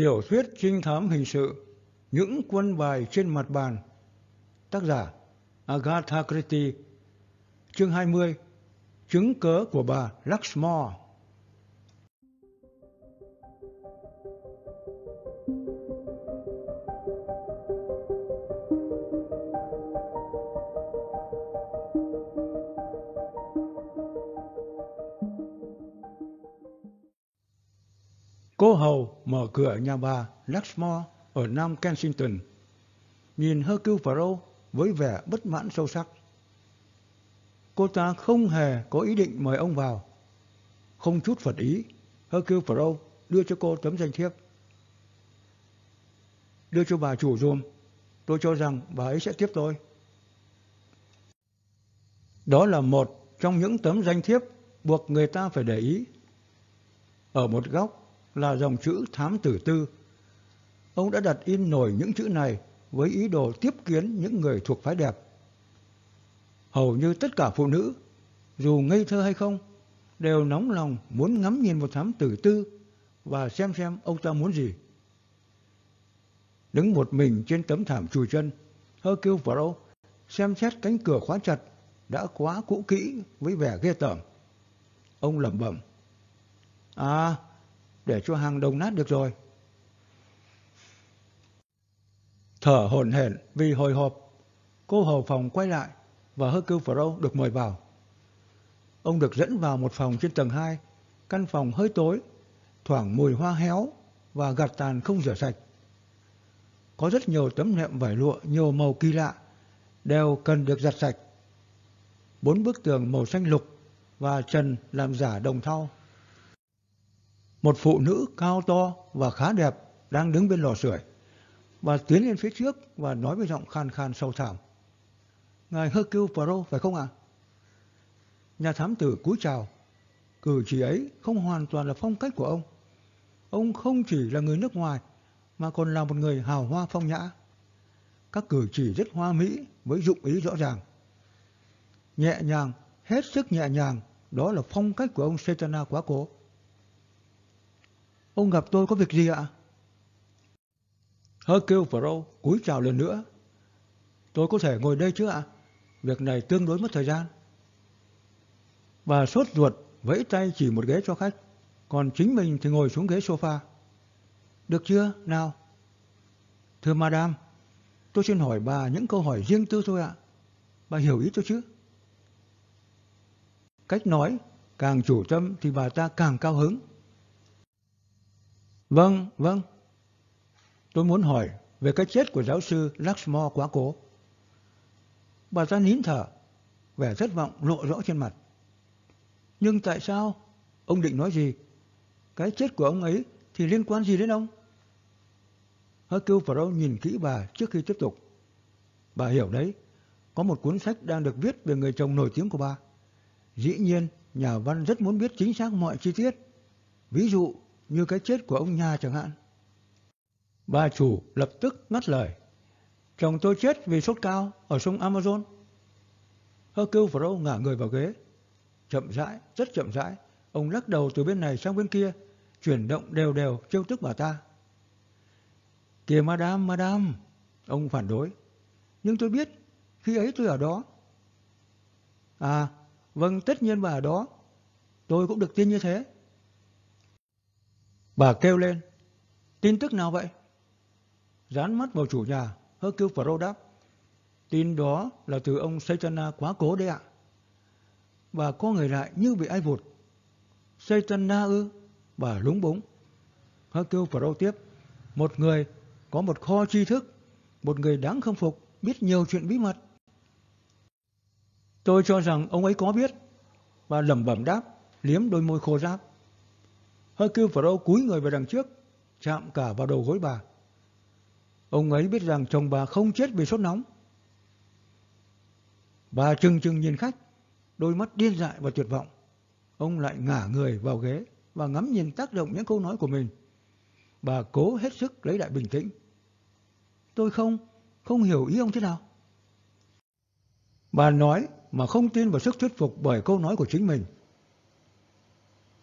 Tiểu thuyết trinh thám hình sự, Những quân bài trên mặt bàn. Tác giả, Agatha Christie. Chương 20 Chứng cớ của bà Luxmore Cô hầu mở cửa nhà bà Luxmore ở Nam Kensington, nhìn Hercule Poirot với vẻ bất mãn sâu sắc. Cô ta không hề có ý định mời ông vào. Không chút phật ý, Hercule Poirot đưa cho cô tấm danh thiếp. Đưa cho bà chủ dùm, tôi cho rằng bà ấy sẽ tiếp tôi. Đó là một trong những tấm danh thiếp buộc người ta phải để ý. Ở một góc là dòng chữ thám tử tư. Ông đã đặt in nổi những chữ này với ý đồ tiếp kiến những người thuộc phái đẹp. Hầu như tất cả phụ nữ, dù ngây thơ hay không, đều nóng lòng muốn ngắm nhìn một thám tử tư và xem xem ông ta muốn gì. Đứng một mình trên tấm thảm chùi chân, Hercule Poirot xem xét cánh cửa khóa chặt đã quá cũ kỹ với vẻ ghê tởm. Ông lẩm bẩm. À, để cho hàng đồng nát được rồi. Thở hổn hển vì hồi hộp, cô hầu phòng quay lại và Hercule Poirot được mời vào. Ông được dẫn vào một phòng trên tầng 2, căn phòng hơi tối, thoảng mùi hoa héo và gạt tàn không rửa sạch. Có rất nhiều tấm nệm vải lụa nhiều màu kỳ lạ, đều cần được giặt sạch. Bốn bức tường màu xanh lục và trần làm giả đồng thau một phụ nữ cao to và khá đẹp đang đứng bên lò sưởi và tiến lên phía trước và nói với giọng khan khan sâu thẳm. Ngài Hercule Poirot phải không ạ? Nhà thám tử cúi chào. Cử chỉ ấy không hoàn toàn là phong cách của ông. Ông không chỉ là người nước ngoài mà còn là một người hào hoa phong nhã. Các cử chỉ rất hoa mỹ với dụng ý rõ ràng. Nhẹ nhàng, hết sức nhẹ nhàng, đó là phong cách của ông Setana quá cố. Ông gặp tôi có việc gì ạ? Hercule Poirot cúi chào lần nữa. Tôi có thể ngồi đây chứ ạ? Việc này tương đối mất thời gian. Bà sốt ruột vẫy tay chỉ một ghế cho khách, còn chính mình thì ngồi xuống ghế sofa. Được chưa? Nào. Thưa Madame, tôi xin hỏi bà những câu hỏi riêng tư thôi ạ. Bà hiểu ý tôi chứ? Cách nói càng chủ tâm thì bà ta càng cao hứng. Vâng, vâng. Tôi muốn hỏi về cái chết của giáo sư Luxmore quá cố. Bà ta nín thở, vẻ thất vọng lộ rõ trên mặt. Nhưng tại sao? Ông định nói gì? Cái chết của ông ấy thì liên quan gì đến ông? Hercule Poirot nhìn kỹ bà trước khi tiếp tục. Bà hiểu đấy, có một cuốn sách đang được viết về người chồng nổi tiếng của bà. Dĩ nhiên, nhà văn rất muốn biết chính xác mọi chi tiết. Ví dụ như cái chết của ông nhà chẳng hạn. Bà chủ lập tức ngắt lời. Chồng tôi chết vì sốt cao ở sông Amazon. Hercule Poirot ngả người vào ghế. Chậm rãi, rất chậm rãi, ông lắc đầu từ bên này sang bên kia, chuyển động đều đều trêu tức bà ta. Kìa madame, madame, ông phản đối. Nhưng tôi biết, khi ấy tôi ở đó. À, vâng, tất nhiên bà ở đó. Tôi cũng được tin như thế. Bà kêu lên. Tin tức nào vậy? Dán mắt vào chủ nhà, Hercule Poirot đáp. Tin đó là từ ông Saitana quá cố đấy ạ. Bà có người lại như bị ai vụt. Saitana ư? Bà lúng búng. Hercule Poirot tiếp. Một người có một kho tri thức, một người đáng khâm phục, biết nhiều chuyện bí mật. Tôi cho rằng ông ấy có biết. Bà lẩm bẩm đáp, liếm đôi môi khô ráp. Hercule Âu cúi người về đằng trước, chạm cả vào đầu gối bà. Ông ấy biết rằng chồng bà không chết vì sốt nóng. Bà chừng chừng nhìn khách, đôi mắt điên dại và tuyệt vọng. Ông lại ngả người vào ghế và ngắm nhìn tác động những câu nói của mình. Bà cố hết sức lấy lại bình tĩnh. Tôi không, không hiểu ý ông thế nào. Bà nói mà không tin vào sức thuyết phục bởi câu nói của chính mình.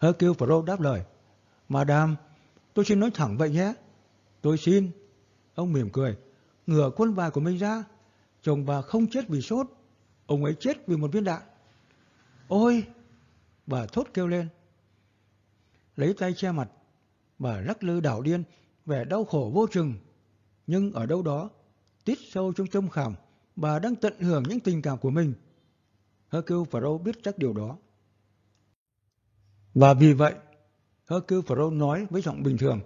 Hercule Poirot đáp lời. Madame, tôi xin nói thẳng vậy nhé. Tôi xin. Ông mỉm cười. Ngửa quân bài của mình ra. Chồng bà không chết vì sốt. Ông ấy chết vì một viên đạn. Ôi! Bà thốt kêu lên. Lấy tay che mặt. Bà lắc lư đảo điên. Vẻ đau khổ vô chừng. Nhưng ở đâu đó, tít sâu trong tâm khảm, bà đang tận hưởng những tình cảm của mình. Hercule Poirot biết chắc điều đó. Và vì vậy, Hercule nói với giọng bình thường,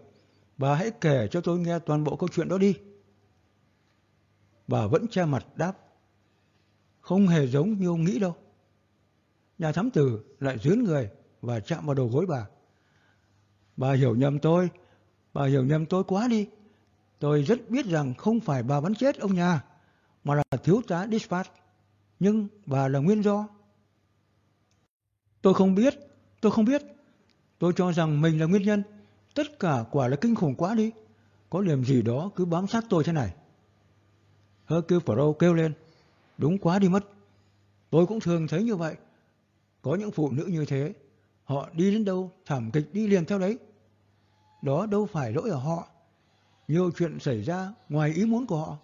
bà hãy kể cho tôi nghe toàn bộ câu chuyện đó đi. Bà vẫn che mặt đáp, không hề giống như ông nghĩ đâu. Nhà thám tử lại dướn người và chạm vào đầu gối bà. Bà hiểu nhầm tôi, bà hiểu nhầm tôi quá đi. Tôi rất biết rằng không phải bà bắn chết ông nhà, mà là thiếu tá Dispatch. Nhưng bà là nguyên do. Tôi không biết, tôi không biết. Tôi cho rằng mình là nguyên nhân. Tất cả quả là kinh khủng quá đi. Có điểm gì đó cứ bám sát tôi thế này. Hercule Poirot kêu lên. Đúng quá đi mất. Tôi cũng thường thấy như vậy. Có những phụ nữ như thế. Họ đi đến đâu, thảm kịch đi liền theo đấy. Đó đâu phải lỗi ở họ. Nhiều chuyện xảy ra ngoài ý muốn của họ.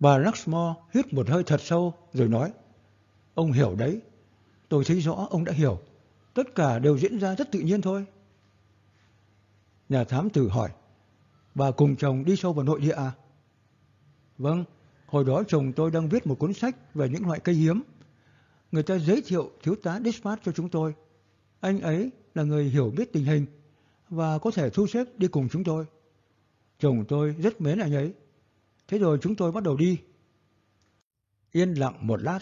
Bà Luxmore hít một hơi thật sâu rồi nói, ông hiểu đấy, tôi thấy rõ ông đã hiểu, tất cả đều diễn ra rất tự nhiên thôi. Nhà thám tử hỏi, bà cùng chồng đi sâu vào nội địa à? Vâng, hồi đó chồng tôi đang viết một cuốn sách về những loại cây hiếm. Người ta giới thiệu thiếu tá Dispatch cho chúng tôi. Anh ấy là người hiểu biết tình hình và có thể thu xếp đi cùng chúng tôi. Chồng tôi rất mến anh ấy. Thế rồi chúng tôi bắt đầu đi. Yên lặng một lát.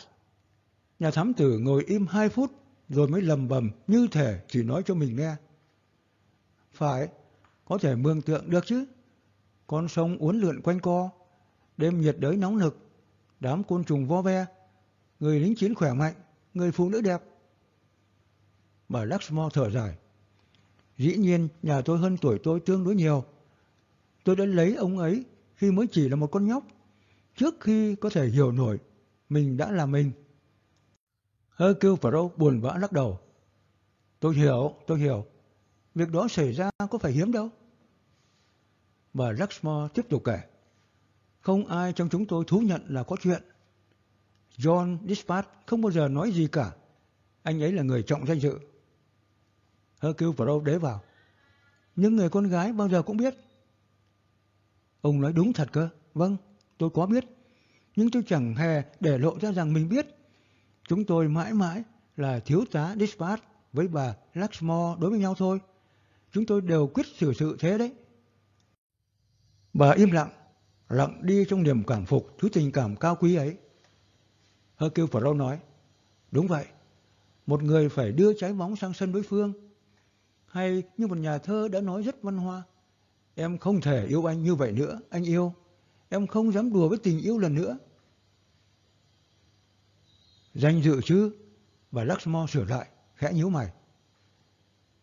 Nhà thám tử ngồi im hai phút rồi mới lầm bầm như thể chỉ nói cho mình nghe. Phải, có thể mường tượng được chứ. Con sông uốn lượn quanh co, đêm nhiệt đới nóng nực, đám côn trùng vo ve, người lính chiến khỏe mạnh, người phụ nữ đẹp. Bà Luxmore thở dài. Dĩ nhiên nhà tôi hơn tuổi tôi tương đối nhiều. Tôi đã lấy ông ấy khi mới chỉ là một con nhóc, trước khi có thể hiểu nổi mình đã là mình. Hercule Poirot buồn bã lắc đầu. Tôi hiểu, tôi hiểu. Việc đó xảy ra có phải hiếm đâu. Bà Luxmore tiếp tục kể. Không ai trong chúng tôi thú nhận là có chuyện. John Dispatch không bao giờ nói gì cả. Anh ấy là người trọng danh dự. Hercule Poirot đế vào. Nhưng người con gái bao giờ cũng biết Ông nói đúng thật cơ. Vâng, tôi có biết. Nhưng tôi chẳng hề để lộ ra rằng mình biết. Chúng tôi mãi mãi là thiếu tá Dispatch với bà Luxmore đối với nhau thôi. Chúng tôi đều quyết xử sự thế đấy. Bà im lặng, lặng đi trong niềm cảm phục thứ tình cảm cao quý ấy. Hercule Poirot nói, đúng vậy, một người phải đưa trái bóng sang sân đối phương. Hay như một nhà thơ đã nói rất văn hoa, Em không thể yêu anh như vậy nữa, anh yêu. Em không dám đùa với tình yêu lần nữa. Danh dự chứ? Bà Luxmore sửa lại, khẽ nhíu mày.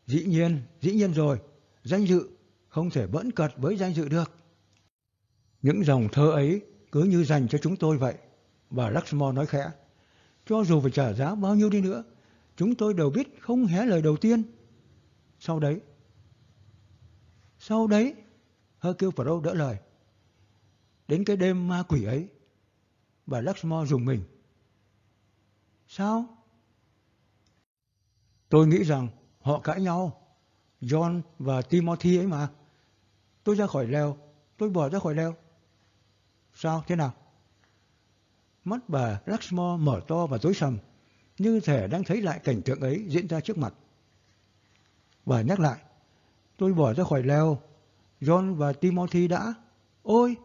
Dĩ nhiên, dĩ nhiên rồi. Danh dự không thể bỡn cật với danh dự được. Những dòng thơ ấy cứ như dành cho chúng tôi vậy. Bà Luxmore nói khẽ. Cho dù phải trả giá bao nhiêu đi nữa, chúng tôi đều biết không hé lời đầu tiên. Sau đấy, sau đấy, Hercule Poirot đỡ lời. Đến cái đêm ma quỷ ấy, bà Luxmore dùng mình. Sao? Tôi nghĩ rằng họ cãi nhau. John và Timothy ấy mà. Tôi ra khỏi leo, tôi bỏ ra khỏi leo. Sao, thế nào? Mắt bà Luxmore mở to và tối sầm, như thể đang thấy lại cảnh tượng ấy diễn ra trước mặt. Bà nhắc lại, tôi bỏ ra khỏi leo, John và Timothy đã. Ôi!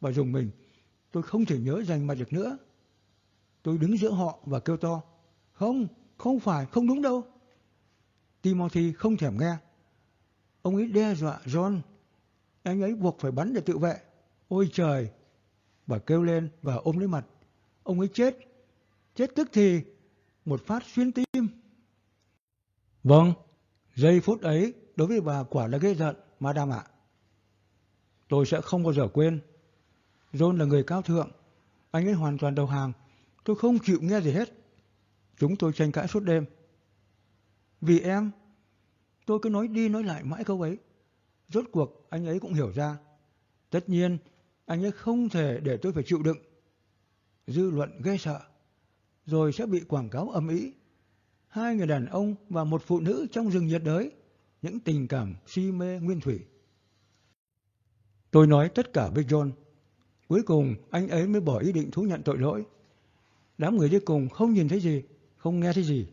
Bà dùng mình. Tôi không thể nhớ danh mặt được nữa. Tôi đứng giữa họ và kêu to. Không, không phải, không đúng đâu. Timothy không thèm nghe. Ông ấy đe dọa John. Anh ấy buộc phải bắn để tự vệ. Ôi trời! Bà kêu lên và ôm lấy mặt. Ông ấy chết. Chết tức thì. Một phát xuyên tim. Vâng, giây phút ấy đối với bà quả là ghê giận, Madame ạ. Tôi sẽ không bao giờ quên. John là người cao thượng. Anh ấy hoàn toàn đầu hàng. Tôi không chịu nghe gì hết. Chúng tôi tranh cãi suốt đêm. Vì em, Tôi cứ nói đi nói lại mãi câu ấy. Rốt cuộc anh ấy cũng hiểu ra. Tất nhiên, anh ấy không thể để tôi phải chịu đựng. Dư luận ghê sợ. Rồi sẽ bị quảng cáo âm ý. Hai người đàn ông và một phụ nữ trong rừng nhiệt đới. Những tình cảm si mê nguyên thủy. Tôi nói tất cả với John. Cuối cùng anh ấy mới bỏ ý định thú nhận tội lỗi. Đám người đi cùng không nhìn thấy gì, không nghe thấy gì.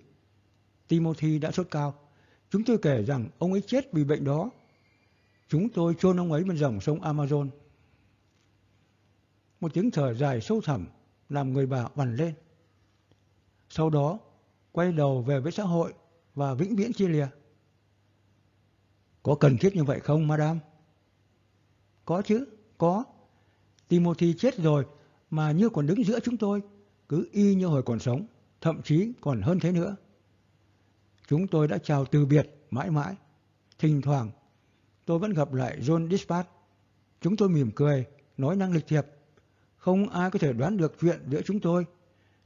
Timothy đã sốt cao. Chúng tôi kể rằng ông ấy chết vì bệnh đó. Chúng tôi chôn ông ấy bên dòng sông Amazon. Một tiếng thở dài sâu thẳm làm người bà vằn lên. Sau đó, quay đầu về với xã hội và vĩnh viễn chia lìa. Có cần thiết như vậy không, madam? Có chứ, có. Timothy chết rồi mà như còn đứng giữa chúng tôi, cứ y như hồi còn sống, thậm chí còn hơn thế nữa. Chúng tôi đã chào từ biệt mãi mãi. Thỉnh thoảng, tôi vẫn gặp lại John Dispatch. Chúng tôi mỉm cười, nói năng lịch thiệp. Không ai có thể đoán được chuyện giữa chúng tôi.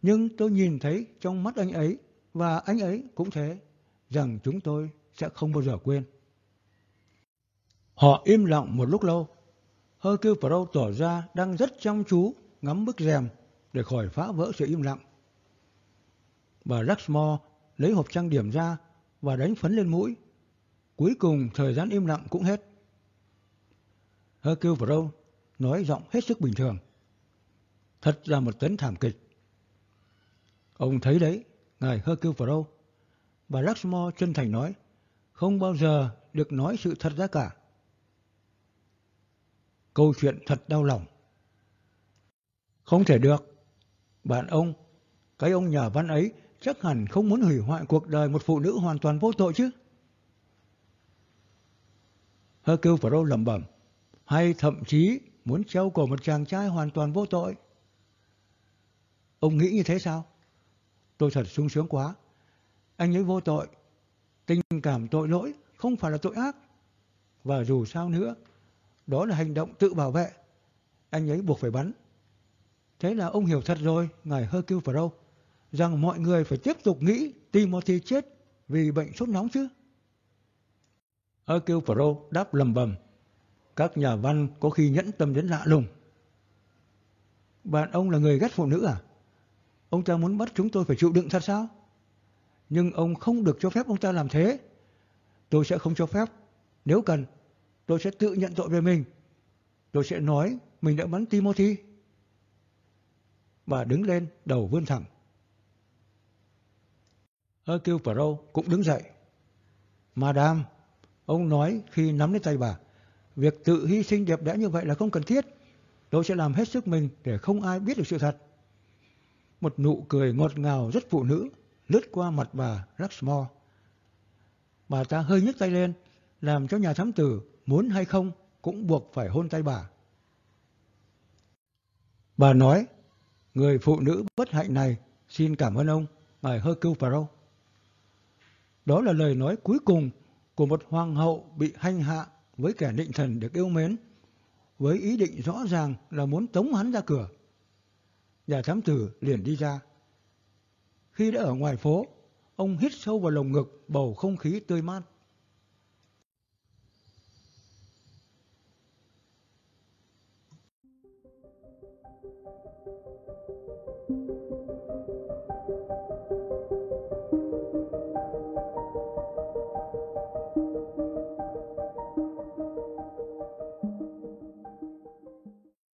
Nhưng tôi nhìn thấy trong mắt anh ấy, và anh ấy cũng thế, rằng chúng tôi sẽ không bao giờ quên. Họ im lặng một lúc lâu. Hercule Pro tỏ ra đang rất chăm chú ngắm bức rèm để khỏi phá vỡ sự im lặng. Bà Rushmore lấy hộp trang điểm ra và đánh phấn lên mũi. Cuối cùng thời gian im lặng cũng hết. Hercule Poirot nói giọng hết sức bình thường. Thật là một tấn thảm kịch. Ông thấy đấy, ngài Hercule Poirot. Bà Rushmore chân thành nói, không bao giờ được nói sự thật ra cả. Câu chuyện thật đau lòng. Không thể được. Bạn ông, cái ông nhà văn ấy chắc hẳn không muốn hủy hoại cuộc đời một phụ nữ hoàn toàn vô tội chứ. Hercule Poirot lẩm bẩm, hay thậm chí muốn treo cổ một chàng trai hoàn toàn vô tội. Ông nghĩ như thế sao? Tôi thật sung sướng quá. Anh ấy vô tội. Tình cảm tội lỗi không phải là tội ác. Và dù sao nữa, đó là hành động tự bảo vệ. Anh ấy buộc phải bắn. Thế là ông hiểu thật rồi, ngài Hercule Poirot rằng mọi người phải tiếp tục nghĩ Timothy chết vì bệnh sốt nóng chứ. Hercule Poirot đáp lầm bầm. Các nhà văn có khi nhẫn tâm đến lạ lùng. Bạn ông là người ghét phụ nữ à? Ông ta muốn bắt chúng tôi phải chịu đựng thật sao? Nhưng ông không được cho phép ông ta làm thế. Tôi sẽ không cho phép. Nếu cần, tôi sẽ tự nhận tội về mình. Tôi sẽ nói mình đã bắn Timothy. Bà đứng lên, đầu vươn thẳng. Hercule Pro cũng đứng dậy. Madame, ông nói khi nắm lấy tay bà, việc tự hy sinh đẹp đẽ như vậy là không cần thiết. Tôi sẽ làm hết sức mình để không ai biết được sự thật. Một nụ cười ngọt ngào rất phụ nữ lướt qua mặt bà Rushmore. Bà ta hơi nhấc tay lên, làm cho nhà thám tử muốn hay không cũng buộc phải hôn tay bà. Bà nói, người phụ nữ bất hạnh này xin cảm ơn ông, ngài Hercule Poirot. Đó là lời nói cuối cùng của một hoàng hậu bị hành hạ với kẻ định thần được yêu mến, với ý định rõ ràng là muốn tống hắn ra cửa. Nhà thám tử liền đi ra. Khi đã ở ngoài phố, ông hít sâu vào lồng ngực bầu không khí tươi mát.